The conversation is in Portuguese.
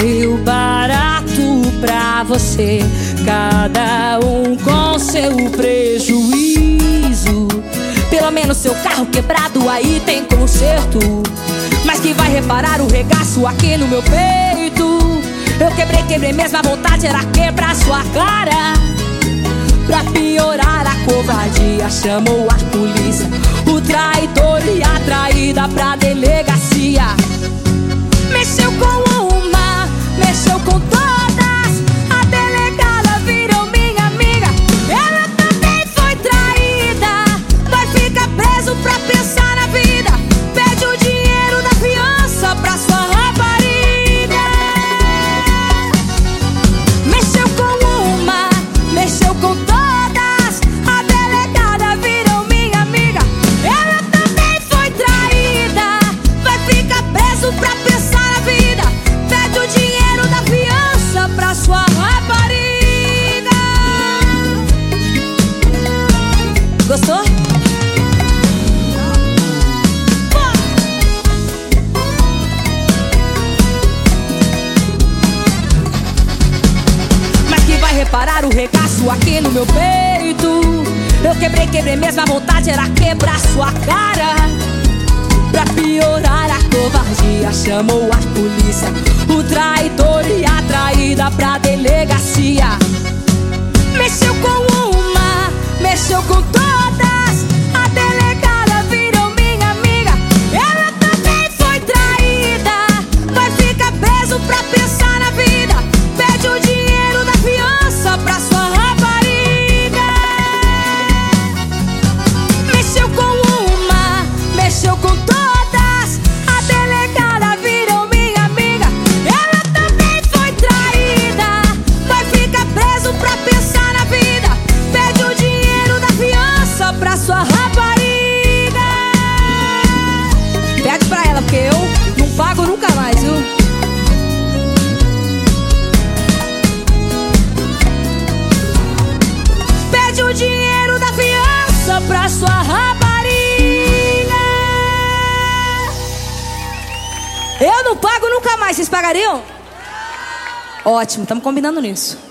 saiu barato pra você. Cada um com seu prejuízo. Pelo menos seu carro quebrado aí tem conserto. Mas que vai reparar o regaço aqui no meu peito. Eu quebrei, quebrei mesmo, a vontade era quebrar sua cara. Pra piorar a covardia, chamou a polícia. O traidor e a traída Reparar o regaço aqui no meu peito. Eu quebrei, quebrei mesmo, a vontade era quebrar sua cara. Pra piorar a covardia, chamou a polícia. O traidor e a traída pra delegacia. Mexeu com uma, mexeu com Eu não pago nunca mais, vocês pagariam? Ótimo, estamos combinando nisso.